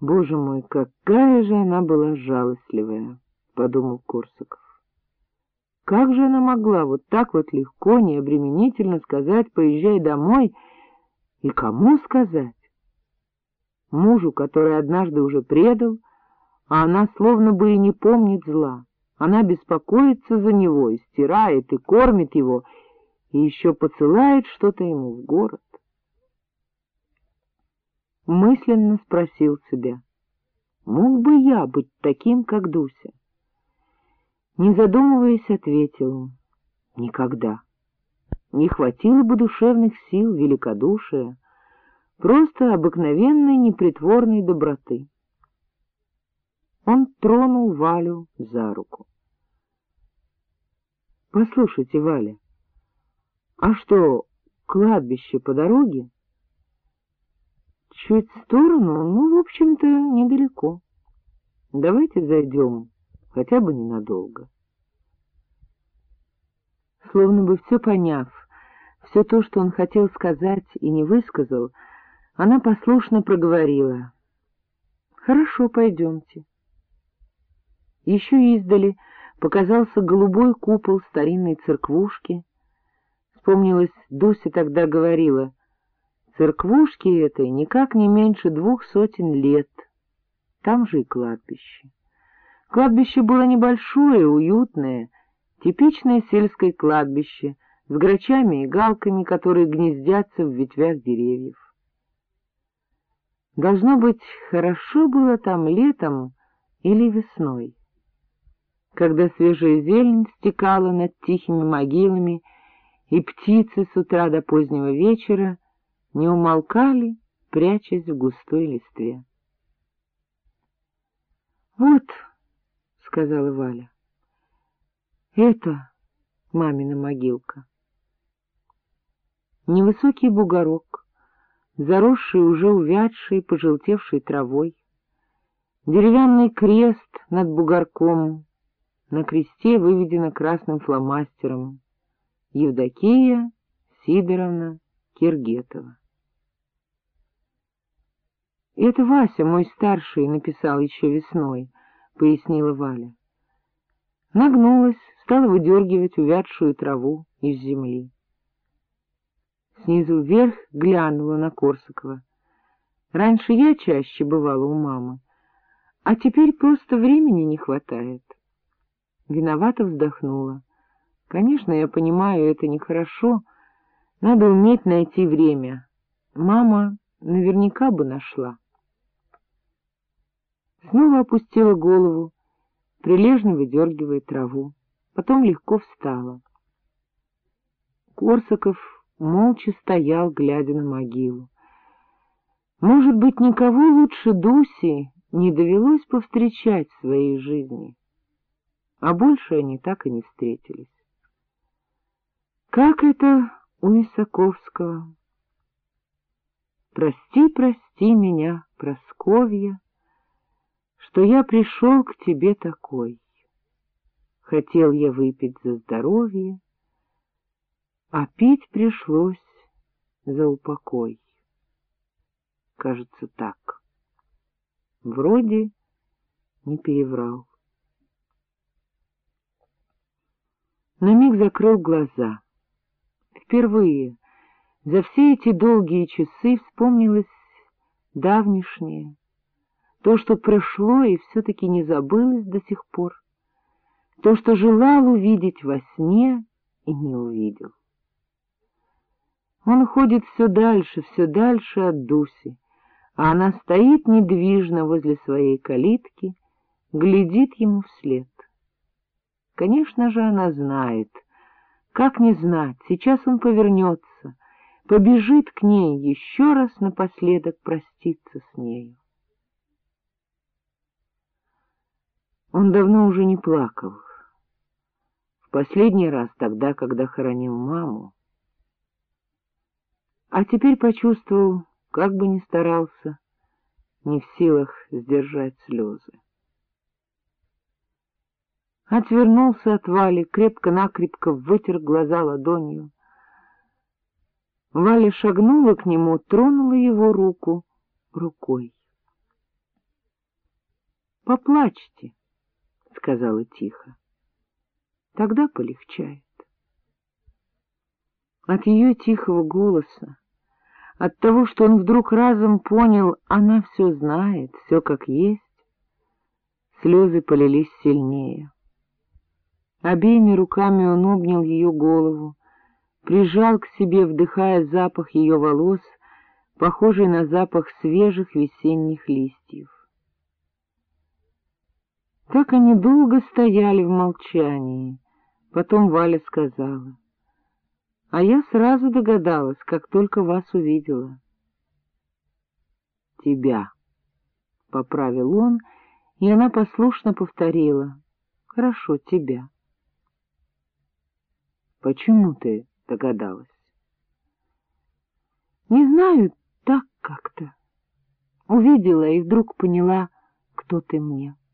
Боже мой, какая же она была жалостливая, — подумал Корсаков. Как же она могла вот так вот легко, необременительно сказать «поезжай домой» и кому сказать? Мужу, который однажды уже предал, а она словно бы и не помнит зла. Она беспокоится за него и стирает, и кормит его, и еще посылает что-то ему в город мысленно спросил себя, мог бы я быть таким, как Дуся? Не задумываясь, ответил, никогда. Не хватило бы душевных сил, великодушия, просто обыкновенной непритворной доброты. Он тронул Валю за руку. — Послушайте, Валя, а что, кладбище по дороге? Чуть в сторону, ну, в общем-то, недалеко. Давайте зайдем, хотя бы ненадолго. Словно бы все поняв, все то, что он хотел сказать и не высказал, она послушно проговорила. — Хорошо, пойдемте. Еще издали показался голубой купол старинной церквушки. Вспомнилось, Дуся тогда говорила, Церквушке этой никак не меньше двух сотен лет. Там же и кладбище. Кладбище было небольшое, уютное, типичное сельское кладбище с грачами и галками, которые гнездятся в ветвях деревьев. Должно быть, хорошо было там летом или весной, когда свежая зелень стекала над тихими могилами, и птицы с утра до позднего вечера не умолкали, прячась в густой листве. — Вот, — сказала Валя, — это мамина могилка. Невысокий бугорок, заросший уже увядшей, пожелтевшей травой, деревянный крест над бугорком, на кресте выведено красным фломастером Евдокия Сидоровна Киргетова. — Это Вася, мой старший, написал еще весной, — пояснила Валя. Нагнулась, стала выдергивать увядшую траву из земли. Снизу вверх глянула на Корсакова. Раньше я чаще бывала у мамы, а теперь просто времени не хватает. Виновато вздохнула. Конечно, я понимаю, это нехорошо, надо уметь найти время. Мама наверняка бы нашла снова опустила голову, прилежно выдергивая траву, потом легко встала. Корсаков молча стоял, глядя на могилу. Может быть, никого лучше Дуси не довелось повстречать в своей жизни, а больше они так и не встретились. Как это у Исаковского? «Прости, прости меня, Просковья, что я пришел к тебе такой. Хотел я выпить за здоровье, а пить пришлось за упокой. Кажется, так. Вроде не переврал. На миг закрыл глаза. Впервые за все эти долгие часы вспомнилось давнишнее, то, что прошло и все-таки не забылось до сих пор, то, что желал увидеть во сне и не увидел. Он ходит все дальше, все дальше от Дуси, а она стоит недвижно возле своей калитки, глядит ему вслед. Конечно же, она знает. Как не знать, сейчас он повернется, побежит к ней еще раз напоследок проститься с нею. Он давно уже не плакал. В последний раз тогда, когда хоронил маму. А теперь почувствовал, как бы ни старался, не в силах сдержать слезы. Отвернулся от Вали, крепко-накрепко вытер глаза ладонью. Валя шагнула к нему, тронула его руку рукой. Поплачьте, — сказала тихо. Тогда полегчает. От ее тихого голоса, от того, что он вдруг разом понял, она все знает, все как есть, слезы полились сильнее. Обеими руками он обнял ее голову, прижал к себе, вдыхая запах ее волос, похожий на запах свежих весенних листьев. Так они долго стояли в молчании. Потом Валя сказала. — А я сразу догадалась, как только вас увидела. — Тебя, — поправил он, и она послушно повторила. — Хорошо, тебя. — Почему ты догадалась? — Не знаю, так как-то. Увидела и вдруг поняла, кто ты мне. —